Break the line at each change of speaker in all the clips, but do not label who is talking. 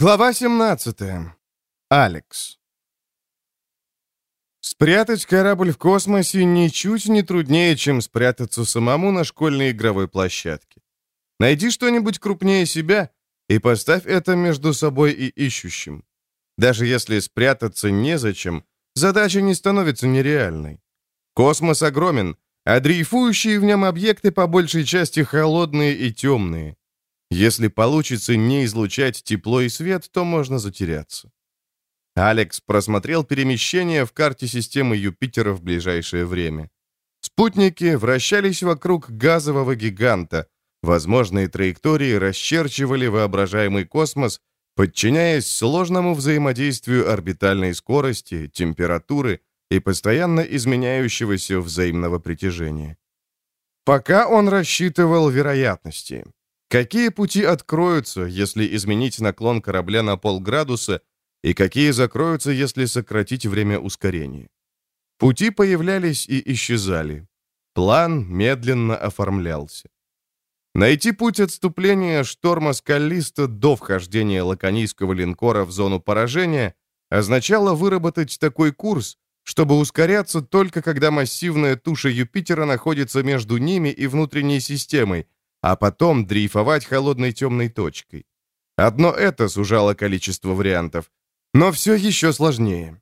Глава 17. Алекс. Спрятать корабль в космосе ничуть не труднее, чем спрятаться самому на школьной игровой площадке. Найди что-нибудь крупнее себя и поставь это между собой и ищущим. Даже если спрятаться незачем, задача не становится нереальной. Космос огромен, а дрейфующие в нем объекты по большей части холодные и темные. Если получится не излучать тепло и свет, то можно затеряться. Алекс просмотрел перемещение в карте системы Юпитера в ближайшее время. Спутники вращались вокруг газового гиганта. Возможные траектории расчерчивали воображаемый космос, подчиняясь сложному взаимодействию орбитальной скорости, температуры и постоянно изменяющегося взаимного притяжения. Пока он рассчитывал вероятности. Какие пути откроются, если изменить наклон корабля на полградуса, и какие закроются, если сократить время ускорения? Пути появлялись и исчезали. План медленно оформлялся. Найти путь отступления шторма Скаллиста до вхождения лаконийского линкора в зону поражения означало выработать такой курс, чтобы ускоряться только когда массивная туша Юпитера находится между ними и внутренней системой, а потом дрейфовать холодной темной точкой. Одно это сужало количество вариантов, но все еще сложнее.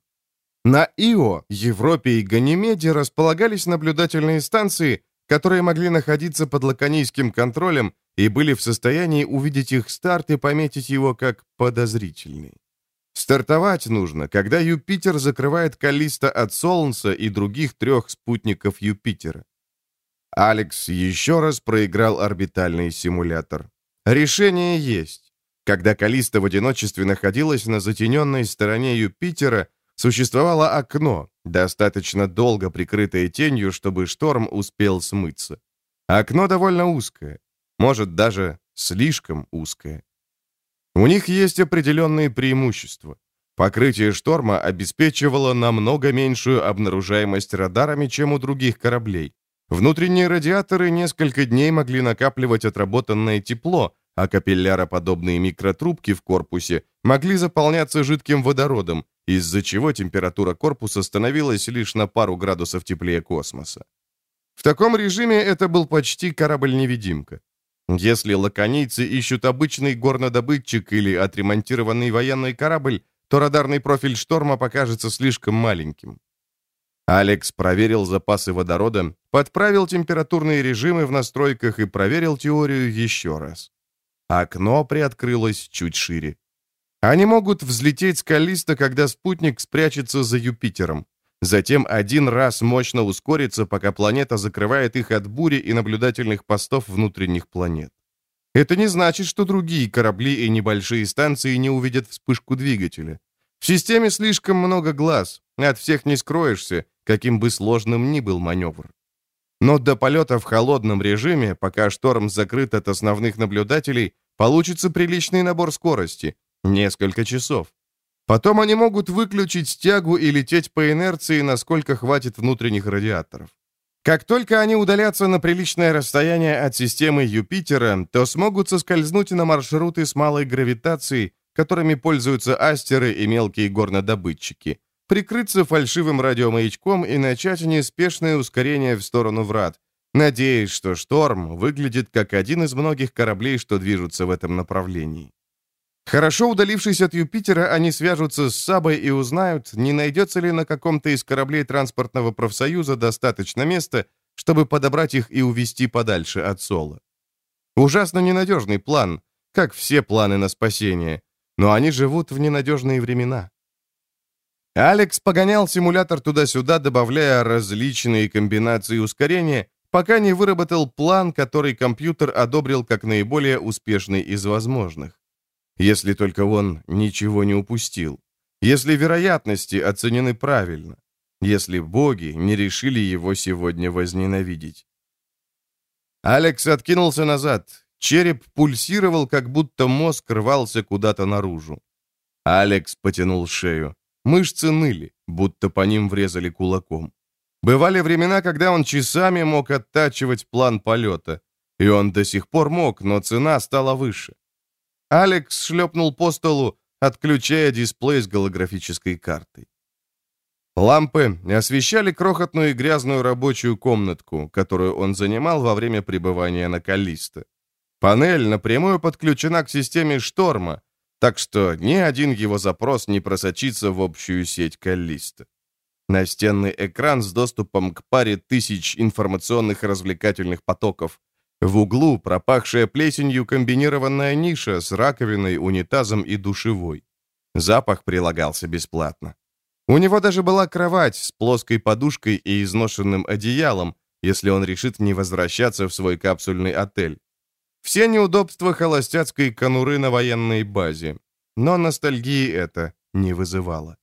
На Ио, Европе и Ганимеде располагались наблюдательные станции, которые могли находиться под лаконийским контролем и были в состоянии увидеть их старт и пометить его как подозрительный. Стартовать нужно, когда Юпитер закрывает Калиста от Солнца и других трех спутников Юпитера. Алекс еще раз проиграл орбитальный симулятор. Решение есть. Когда Калиста в одиночестве находилась на затененной стороне Юпитера, существовало окно, достаточно долго прикрытое тенью, чтобы шторм успел смыться. Окно довольно узкое, может, даже слишком узкое. У них есть определенные преимущества. Покрытие шторма обеспечивало намного меньшую обнаружаемость радарами, чем у других кораблей. Внутренние радиаторы несколько дней могли накапливать отработанное тепло, а капилляроподобные микротрубки в корпусе могли заполняться жидким водородом, из-за чего температура корпуса становилась лишь на пару градусов теплее космоса. В таком режиме это был почти корабль-невидимка. Если лаконийцы ищут обычный горнодобытчик или отремонтированный военный корабль, то радарный профиль шторма покажется слишком маленьким. Алекс проверил запасы водорода, подправил температурные режимы в настройках и проверил теорию еще раз. Окно приоткрылось чуть шире. Они могут взлететь скалисто, когда спутник спрячется за Юпитером. Затем один раз мощно ускориться, пока планета закрывает их от бури и наблюдательных постов внутренних планет. Это не значит, что другие корабли и небольшие станции не увидят вспышку двигателя. В системе слишком много глаз, от всех не скроешься, каким бы сложным ни был маневр. Но до полета в холодном режиме, пока шторм закрыт от основных наблюдателей, получится приличный набор скорости — несколько часов. Потом они могут выключить стягу и лететь по инерции, насколько хватит внутренних радиаторов. Как только они удалятся на приличное расстояние от системы Юпитера, то смогут соскользнуть на маршруты с малой гравитацией, которыми пользуются астеры и мелкие горнодобытчики, прикрыться фальшивым радиомаячком и начать неспешное ускорение в сторону врат, надеясь, что шторм выглядит как один из многих кораблей, что движутся в этом направлении. Хорошо удалившись от Юпитера, они свяжутся с Сабой и узнают, не найдется ли на каком-то из кораблей транспортного профсоюза достаточно места, чтобы подобрать их и увезти подальше от Сола. Ужасно ненадежный план, как все планы на спасение, но они живут в ненадежные времена. Алекс погонял симулятор туда-сюда, добавляя различные комбинации ускорения, пока не выработал план, который компьютер одобрил как наиболее успешный из возможных. Если только он ничего не упустил. Если вероятности оценены правильно. Если боги не решили его сегодня возненавидеть. Алекс откинулся назад. Череп пульсировал, как будто мозг рвался куда-то наружу. Алекс потянул шею. Мышцы ныли, будто по ним врезали кулаком. Бывали времена, когда он часами мог оттачивать план полета. И он до сих пор мог, но цена стала выше. Алекс шлепнул по столу, отключая дисплей с голографической картой. Лампы освещали крохотную и грязную рабочую комнатку, которую он занимал во время пребывания на Каллисто. Панель напрямую подключена к системе шторма, так что ни один его запрос не просочится в общую сеть Каллисто. Настенный экран с доступом к паре тысяч информационных развлекательных потоков. В углу пропахшая плесенью комбинированная ниша с раковиной, унитазом и душевой. Запах прилагался бесплатно. У него даже была кровать с плоской подушкой и изношенным одеялом, если он решит не возвращаться в свой капсульный отель. Все неудобства холостяцкой конуры на военной базе. Но ностальгии это не вызывало.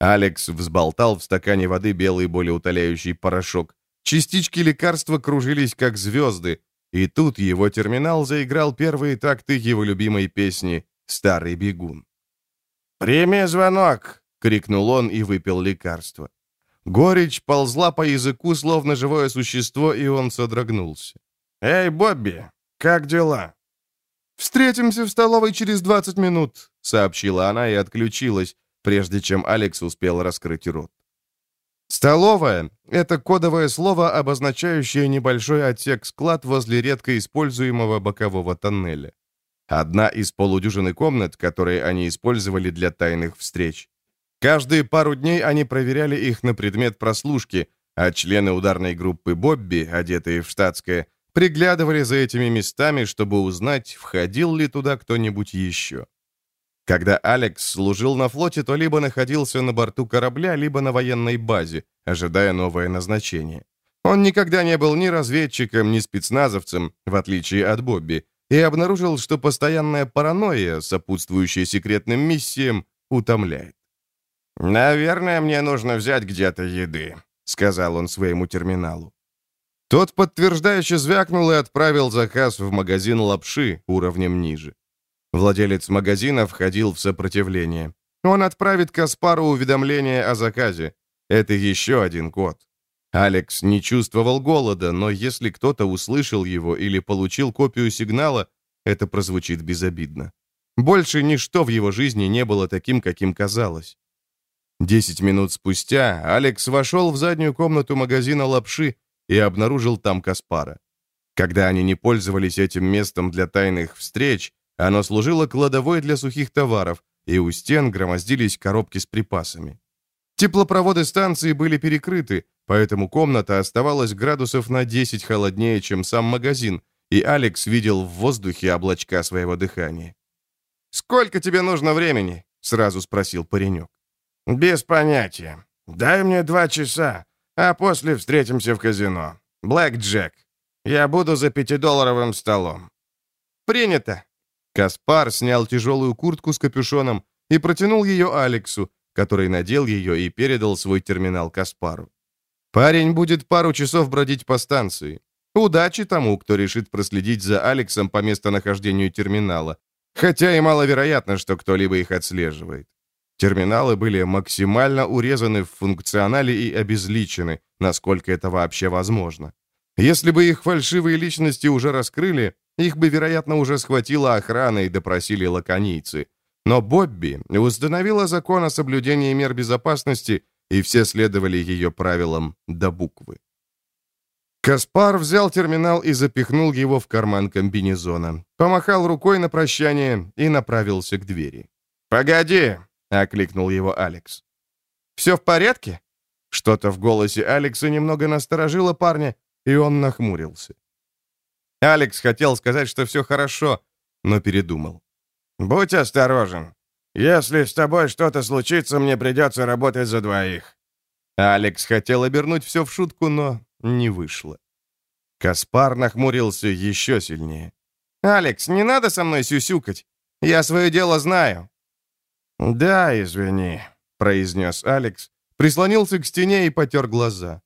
Алекс взболтал в стакане воды белый болеутоляющий порошок. Частички лекарства кружились, как звезды, и тут его терминал заиграл первые такты его любимой песни «Старый бегун». «Прими звонок!» — крикнул он и выпил лекарство. Горечь ползла по языку, словно живое существо, и он содрогнулся. «Эй, Бобби, как дела?» «Встретимся в столовой через 20 минут», — сообщила она и отключилась, прежде чем Алекс успел раскрыть рот. «Столовая» — это кодовое слово, обозначающее небольшой отсек-склад возле редко используемого бокового тоннеля. Одна из полудюжины комнат, которые они использовали для тайных встреч. Каждые пару дней они проверяли их на предмет прослушки, а члены ударной группы Бобби, одетые в штатское, приглядывали за этими местами, чтобы узнать, входил ли туда кто-нибудь еще. Когда Алекс служил на флоте, то либо находился на борту корабля, либо на военной базе, ожидая новое назначение. Он никогда не был ни разведчиком, ни спецназовцем, в отличие от Бобби, и обнаружил, что постоянная паранойя, сопутствующая секретным миссиям, утомляет. «Наверное, мне нужно взять где-то еды», — сказал он своему терминалу. Тот подтверждающе звякнул и отправил заказ в магазин лапши уровнем ниже. Владелец магазина входил в сопротивление. Он отправит Каспару уведомление о заказе. Это еще один код. Алекс не чувствовал голода, но если кто-то услышал его или получил копию сигнала, это прозвучит безобидно. Больше ничто в его жизни не было таким, каким казалось. Десять минут спустя Алекс вошел в заднюю комнату магазина лапши и обнаружил там Каспара. Когда они не пользовались этим местом для тайных встреч, оно служило кладовой для сухих товаров, и у стен громоздились коробки с припасами. Теплопроводы станции были перекрыты, поэтому комната оставалась градусов на 10 холоднее, чем сам магазин, и Алекс видел в воздухе облачка своего дыхания. «Сколько тебе нужно времени?» — сразу спросил паренек. «Без понятия. Дай мне два часа, а после встретимся в казино. Блэк Джек. Я буду за пятидолларовым столом». «Принято». Каспар снял тяжелую куртку с капюшоном и протянул ее Алексу, который надел ее и передал свой терминал Каспару. Парень будет пару часов бродить по станции. Удачи тому, кто решит проследить за Алексом по местонахождению терминала, хотя и маловероятно, что кто-либо их отслеживает. Терминалы были максимально урезаны в функционале и обезличены, насколько это вообще возможно. Если бы их фальшивые личности уже раскрыли, их бы, вероятно, уже схватила охрана и допросили лаконийцы. Но Бобби установила закон о соблюдении мер безопасности, и все следовали ее правилам до буквы. Каспар взял терминал и запихнул его в карман комбинезона, помахал рукой на прощание и направился к двери. «Погоди!» — окликнул его Алекс. «Все в порядке?» Что-то в голосе Алекса немного насторожило парня, и он нахмурился. Алекс хотел сказать, что все хорошо, но передумал. «Будь осторожен. Если с тобой что-то случится, мне придется работать за двоих». Алекс хотел обернуть все в шутку, но не вышло. Каспар нахмурился еще сильнее. «Алекс, не надо со мной сюсюкать. Я свое дело знаю». «Да, извини», — произнес Алекс, прислонился к стене и потер глаза.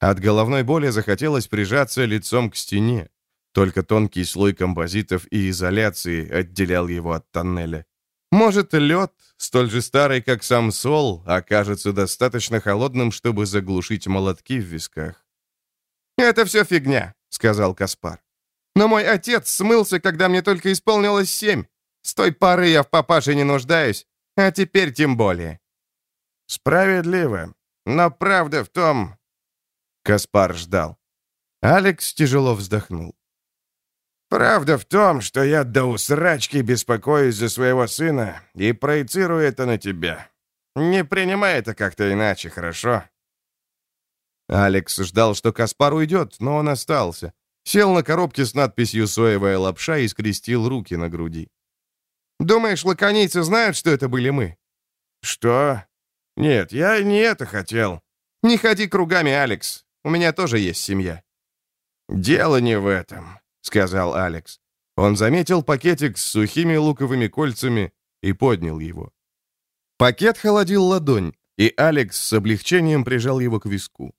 От головной боли захотелось прижаться лицом к стене. Только тонкий слой композитов и изоляции отделял его от тоннеля. Может, лед, столь же старый, как сам Сол, окажется достаточно холодным, чтобы заглушить молотки в висках. «Это все фигня», — сказал Каспар. «Но мой отец смылся, когда мне только исполнилось семь.
С той поры я в папаше не нуждаюсь, а теперь тем более».
«Справедливо. Но правда в том...» Каспар ждал. Алекс тяжело вздохнул. «Правда в том, что я до усрачки беспокоюсь за своего сына и проецирую это на тебя. Не принимай это как-то иначе, хорошо?» Алекс ждал, что Каспар уйдет, но он остался. Сел на коробке с надписью «Соевая лапша» и скрестил руки на груди.
«Думаешь, лаконийцы знают, что это были мы?»
«Что? Нет, я не это хотел».
«Не ходи кругами, Алекс. У меня тоже есть семья».
«Дело не в этом», — сказал Алекс. Он заметил пакетик с сухими луковыми кольцами и поднял его. Пакет холодил ладонь, и Алекс с облегчением прижал его к виску.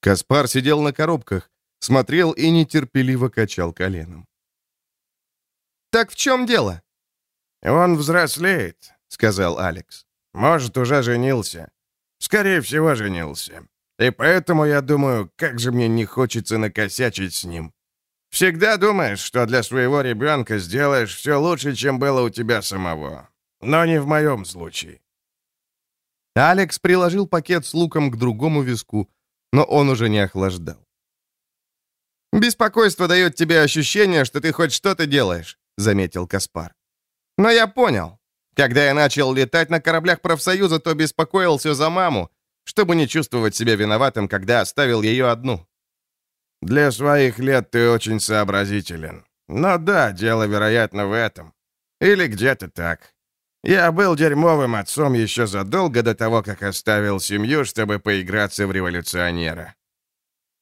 Каспар сидел на коробках, смотрел и нетерпеливо качал коленом.
«Так в чем дело?»
«Он взрослеет», — сказал Алекс. «Может, уже женился. Скорее всего, женился. И поэтому я думаю, как же мне не хочется накосячить с ним. Всегда думаешь, что для своего ребенка сделаешь все лучше, чем было у тебя самого. Но не в моем случае».
Алекс приложил пакет с луком к другому виску, но он уже не охлаждал. «Беспокойство дает тебе ощущение, что ты хоть что-то делаешь», — заметил Каспар. «Но я понял. Когда я начал летать на кораблях профсоюза, то беспокоился за маму, чтобы не чувствовать себя виноватым, когда оставил ее одну».
«Для своих лет ты очень сообразителен. Но да, дело, вероятно, в этом. Или где-то так. Я был дерьмовым отцом еще задолго до того, как оставил семью, чтобы поиграться в революционера».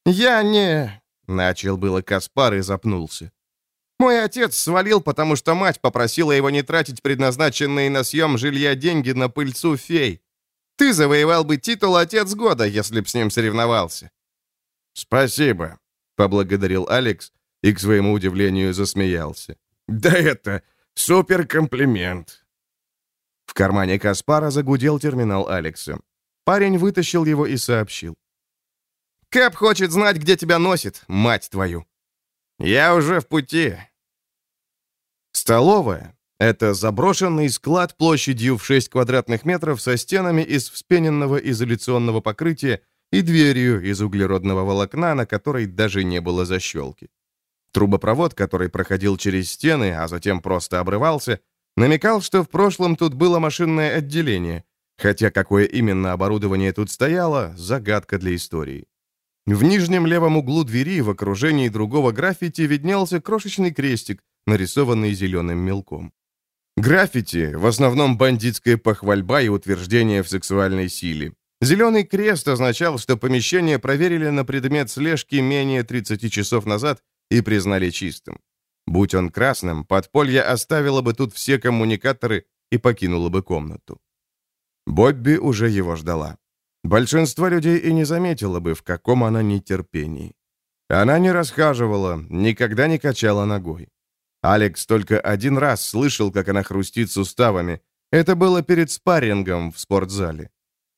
«Я не...» Начал было Каспар и запнулся. Мой отец свалил, потому что мать попросила его не тратить предназначенные на съем жилья деньги на пыльцу фей. Ты завоевал бы титул «Отец года», если б с ним соревновался.
«Спасибо», — поблагодарил Алекс и, к своему удивлению, засмеялся. «Да это супер комплимент!» В кармане Каспара загудел терминал Алекса. Парень вытащил его и сообщил.
Кэп хочет знать, где тебя носит, мать твою. Я уже в пути.
Столовая — это заброшенный склад площадью в 6 квадратных метров со стенами из вспененного изоляционного покрытия и дверью из углеродного волокна, на которой даже не было защелки. Трубопровод, который проходил через стены, а затем просто обрывался, намекал, что в прошлом тут было машинное отделение, хотя какое именно оборудование тут стояло — загадка для истории. В нижнем левом углу двери в окружении другого граффити виднелся крошечный крестик, нарисованный зеленым мелком. Граффити, в основном бандитская похвальба и утверждение в сексуальной силе. Зеленый крест означал, что помещение проверили на предмет слежки менее 30 часов назад и признали чистым. Будь он красным, подполье оставило бы тут все коммуникаторы и покинуло бы комнату. Бобби уже его ждала. Большинство людей и не заметило бы, в каком она нетерпении. Она не расхаживала, никогда не качала ногой. Алекс только один раз слышал, как она хрустит суставами. Это было перед спаррингом в спортзале.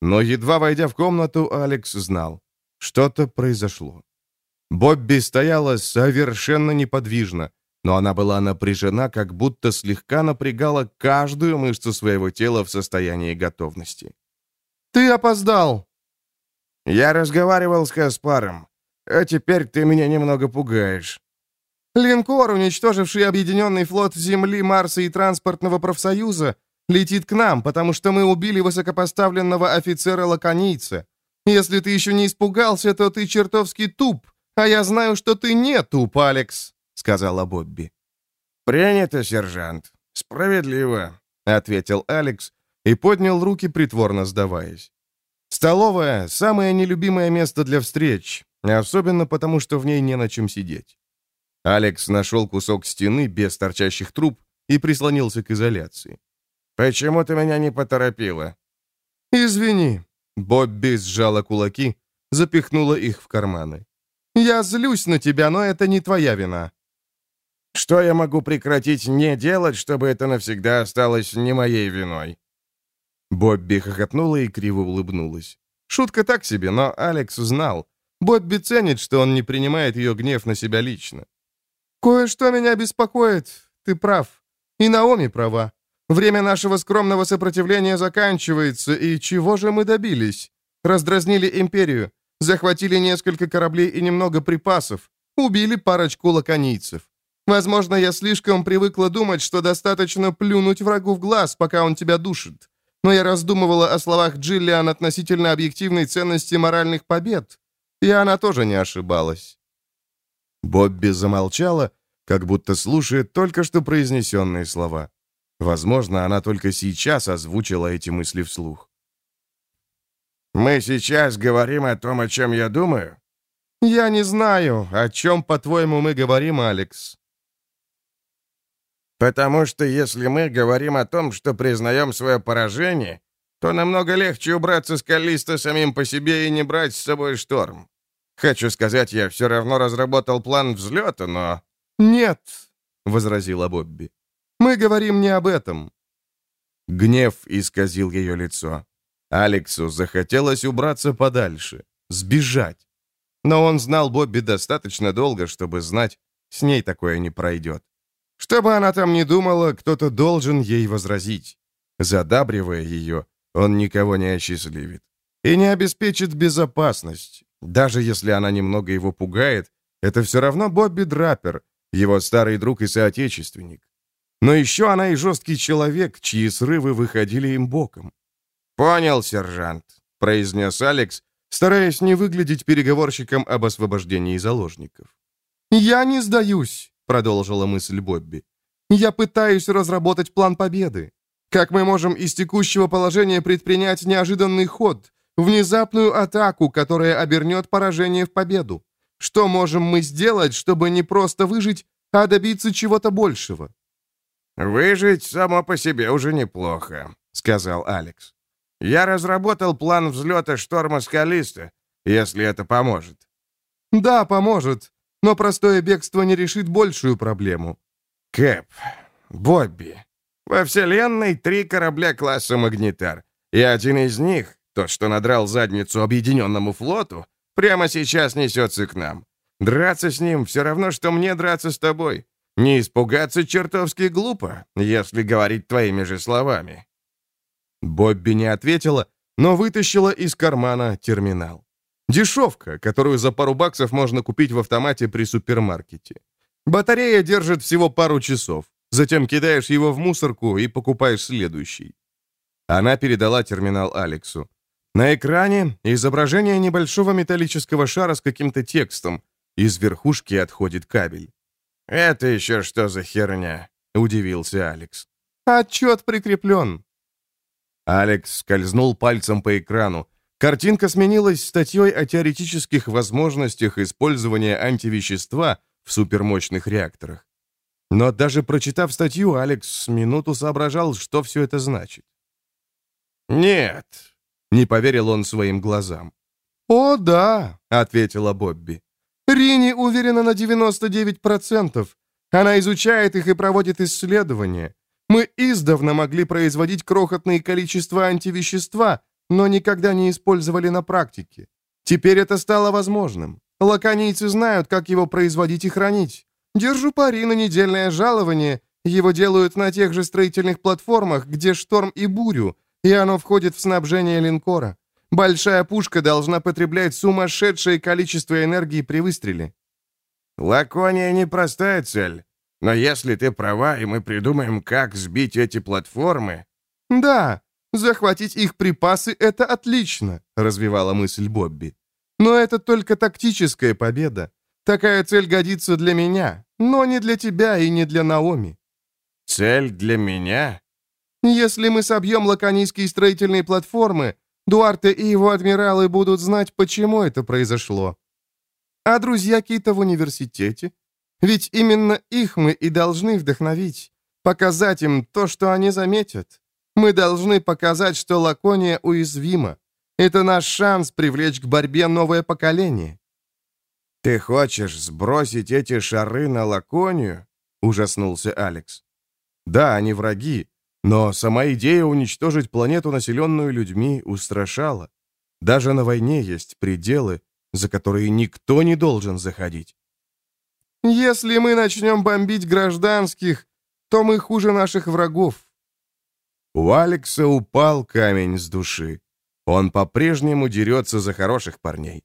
Но едва войдя в комнату, Алекс знал. Что-то произошло. Бобби стояла совершенно неподвижно, но она была напряжена, как будто слегка напрягала каждую мышцу своего тела в состоянии готовности.
«Ты опоздал!»
«Я разговаривал с Каспаром, а теперь ты меня немного пугаешь».
«Линкор, уничтоживший объединенный флот Земли, Марса и Транспортного профсоюза, летит к нам, потому что мы убили высокопоставленного офицера-лаконийца. Если ты еще не испугался, то ты чертовски туп, а я знаю, что ты не туп, Алекс», — сказала Бобби.
«Принято, сержант. Справедливо», — ответил Алекс, и поднял руки, притворно сдаваясь. Столовая — самое нелюбимое место для встреч, особенно потому, что в ней не на чем сидеть. Алекс нашел кусок стены без торчащих труб и прислонился к изоляции. «Почему ты меня не поторопила?»
«Извини».
Бобби сжала кулаки, запихнула их в карманы.
«Я злюсь на тебя, но это не твоя вина».
«Что я могу прекратить не делать, чтобы это навсегда осталось не моей виной?» Бобби хохотнула и криво улыбнулась. Шутка так себе, но Алекс знал. Бобби ценит, что он не принимает ее гнев на себя лично.
«Кое-что меня беспокоит. Ты прав. И Наоми права. Время нашего скромного сопротивления заканчивается, и чего же мы добились? Раздразнили империю, захватили несколько кораблей и немного припасов, убили парочку лаконийцев. Возможно, я слишком привыкла думать, что достаточно плюнуть врагу в глаз, пока он тебя душит. Но я раздумывала о словах Джиллиан относительно объективной ценности моральных побед, и она тоже не ошибалась.
Бобби замолчала, как будто слушает только что произнесенные слова. Возможно, она только сейчас озвучила эти мысли вслух.
«Мы сейчас говорим о том, о чем я думаю?»
«Я не знаю, о чем, по-твоему, мы говорим, Алекс».
«Потому что если мы говорим о том, что признаем свое поражение, то намного легче убраться с Калиста самим по себе и не брать с собой шторм. Хочу сказать, я все равно разработал план взлета, но...»
«Нет», — возразила Бобби. Мы говорим не об этом».
Гнев исказил ее лицо. Алексу захотелось убраться подальше, сбежать. Но он знал Бобби достаточно долго, чтобы знать, с ней такое не пройдет. Что бы она там ни думала, кто-то должен ей возразить. Задабривая ее, он никого не осчастливит. И не обеспечит безопасность. Даже если она немного его пугает, это все равно Бобби Драпер, его старый друг и соотечественник. Но еще она и жесткий человек, чьи срывы выходили им боком.
«Понял, сержант», — произнес Алекс,
стараясь не выглядеть переговорщиком об освобождении заложников.
«Я не сдаюсь», — продолжила мысль Бобби. «Я пытаюсь разработать план победы. Как мы можем из текущего положения предпринять неожиданный ход, внезапную атаку, которая обернет поражение в победу? Что можем мы сделать, чтобы не просто выжить, а добиться чего-то большего?»
«Выжить само по себе уже неплохо», — сказал Алекс. «Я разработал план взлета шторма скалиста, если это поможет».
«Да, поможет, но простое бегство не решит большую проблему».
«Кэп, Бобби, во Вселенной три корабля класса «Магнитар», и один из них, тот, что надрал задницу Объединенному флоту, прямо сейчас несется к нам. Драться с ним все равно, что мне драться с тобой. Не испугаться чертовски глупо, если говорить твоими же словами».
Бобби не ответила, но вытащила из кармана терминал. Дешевка, которую за пару баксов можно купить в автомате при супермаркете. Батарея держит всего пару часов. Затем кидаешь его в мусорку и покупаешь следующий. Она передала терминал Алексу. На экране изображение небольшого металлического шара с каким-то текстом. Из верхушки отходит кабель.
«Это еще что за херня?» — удивился Алекс.
«Отчет прикреплен».
Алекс скользнул пальцем по экрану. Картинка сменилась статьей о теоретических возможностях использования антивещества в супермощных реакторах. Но даже прочитав статью, Алекс минуту соображал, что все это значит.
«Нет», —
не поверил он своим глазам.
«О, да», —
ответила Бобби.
Рини уверена на 99%. Она изучает их и проводит исследования. Мы издавна могли производить крохотные количества антивещества, но никогда не использовали на практике. Теперь это стало возможным. Лаконийцы знают, как его производить и хранить. Держу пари на недельное жалование. Его делают на тех же строительных платформах, где шторм и бурю, и оно входит в снабжение линкора. Большая пушка должна потреблять сумасшедшее количество энергии при выстреле.
Лакония непростая цель. Но если ты права, и мы придумаем, как сбить эти платформы...
Да, захватить их припасы — это отлично, развивала мысль Бобби. Но это только тактическая победа. Такая цель годится для меня, но не для тебя и не для Наоми.
Цель для меня?
Если мы собьем лаконийские строительные платформы, Дуарте и его адмиралы будут знать, почему это произошло. А друзья Кита в университете? Ведь именно их мы и должны вдохновить, показать им то, что они заметят. Мы должны показать, что Лакония уязвима. Это наш шанс привлечь к борьбе новое поколение.
«Ты хочешь сбросить эти шары на Лаконию?» — ужаснулся Алекс.
«Да, они враги, но сама идея уничтожить планету, населенную людьми, устрашала. Даже на войне есть пределы, за которые никто не должен заходить.
«Если мы начнем бомбить гражданских, то мы хуже наших врагов».
У Алекса упал камень с души. Он по-прежнему дерется за хороших парней.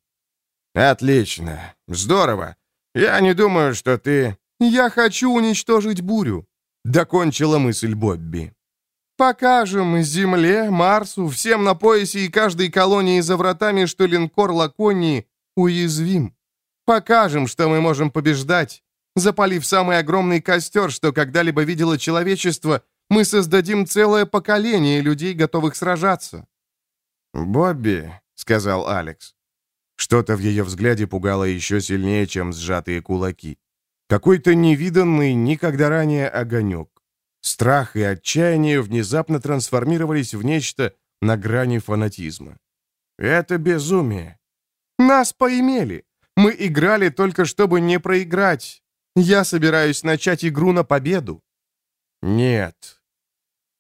«Отлично. Здорово. Я не думаю, что ты...»
«Я хочу уничтожить бурю», — докончила мысль Бобби. «Покажем Земле, Марсу, всем на поясе и каждой колонии за вратами, что линкор Лаконии уязвим. Покажем, что мы можем побеждать. Запалив самый огромный костер, что когда-либо видело человечество, мы создадим целое поколение людей, готовых сражаться».
«Бобби», — сказал Алекс. Что-то в ее взгляде пугало еще сильнее, чем сжатые кулаки. Какой-то невиданный никогда ранее огонек. Страх и отчаяние внезапно трансформировались в нечто на грани фанатизма. Это безумие.
Нас поимели. Мы играли только, чтобы не проиграть. Я собираюсь начать игру на победу.
Нет.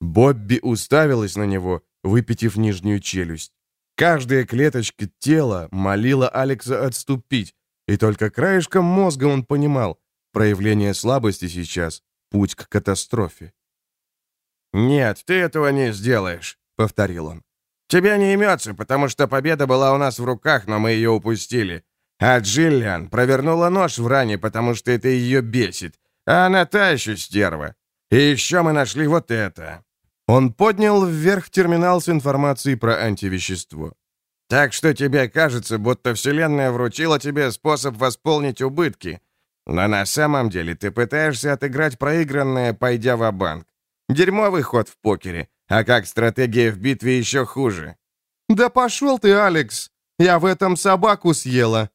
Бобби уставилась на него, выпитив нижнюю челюсть. Каждая клеточка тела молила Алекса отступить, и только краешком мозга он понимал, Проявление слабости сейчас — путь к катастрофе.
«Нет, ты этого не сделаешь», — повторил он. «Тебя не имется, потому что победа была у нас в руках, но мы ее упустили. А Джиллиан провернула нож в ране, потому что это ее бесит. А она та еще стерва. И еще мы нашли вот это».
Он поднял вверх терминал с информацией про антивещество.
«Так что тебе кажется, будто Вселенная вручила тебе способ восполнить убытки, но на самом деле ты пытаешься отыграть проигранное, пойдя в банк Дерьмовый ход в покере, а как стратегия в битве еще хуже.
«Да пошел ты, Алекс! Я в этом собаку съела!»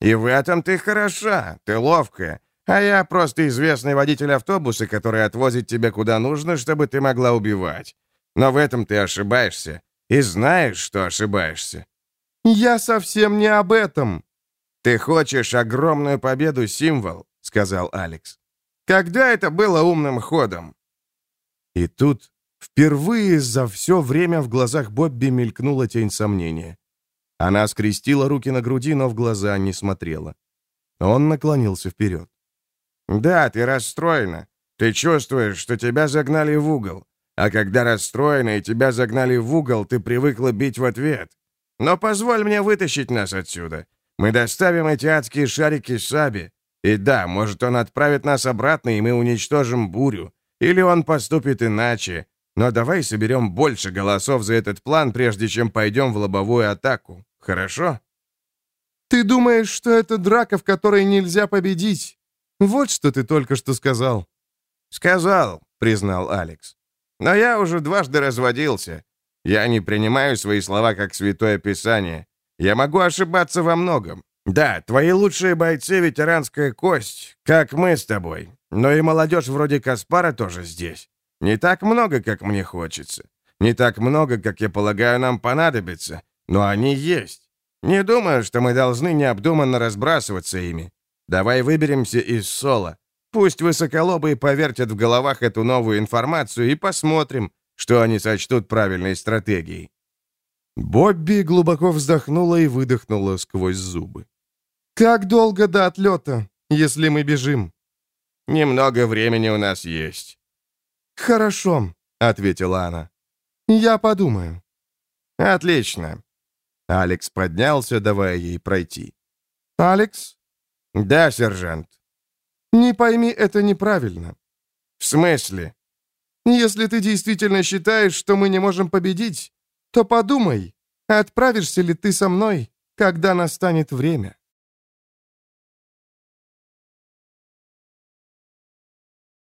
«И в этом ты хороша, ты ловкая, а я просто известный водитель автобуса, который отвозит тебя куда нужно, чтобы ты могла убивать. Но в этом ты ошибаешься, и знаешь, что ошибаешься».
«Я совсем не об этом!»
«Ты хочешь огромную победу, символ», — сказал Алекс. «Когда это было умным ходом?»
И тут впервые за все время в глазах Бобби мелькнула тень сомнения. Она скрестила руки на груди, но в глаза не смотрела. Он наклонился вперед.
«Да, ты расстроена. Ты чувствуешь, что тебя загнали в угол. А когда расстроена и тебя загнали в угол, ты привыкла бить в ответ. Но позволь мне вытащить нас отсюда. Мы доставим эти адские шарики Саби. И да, может, он отправит нас обратно, и мы уничтожим бурю. Или он поступит иначе. Но давай соберем больше голосов за этот план, прежде чем пойдем в лобовую атаку. Хорошо?
Ты думаешь, что это драка, в которой нельзя победить? Вот что ты только что сказал.
Сказал, признал Алекс. Но я уже дважды разводился. Я не принимаю свои слова как святое писание. Я могу ошибаться во многом. Да, твои лучшие бойцы — ветеранская кость, как мы с тобой. Но и молодежь вроде Каспара тоже здесь. Не так много, как мне хочется. Не так много, как я полагаю, нам понадобится. Но они есть. Не думаю, что мы должны необдуманно разбрасываться ими. Давай выберемся из Сола. Пусть высоколобые повертят в головах эту новую информацию и посмотрим, что они сочтут правильной стратегией.
Бобби глубоко вздохнула и выдохнула сквозь зубы.
«Как долго до отлета, если мы бежим?»
«Немного времени у нас есть».
«Хорошо», — ответила она. «Я подумаю».
«Отлично».
Алекс поднялся, давая ей пройти.
«Алекс?»
«Да, сержант».
«Не пойми это неправильно».
«В смысле?»
«Если ты действительно считаешь, что мы не можем победить, то подумай, отправишься ли ты со мной, когда настанет время.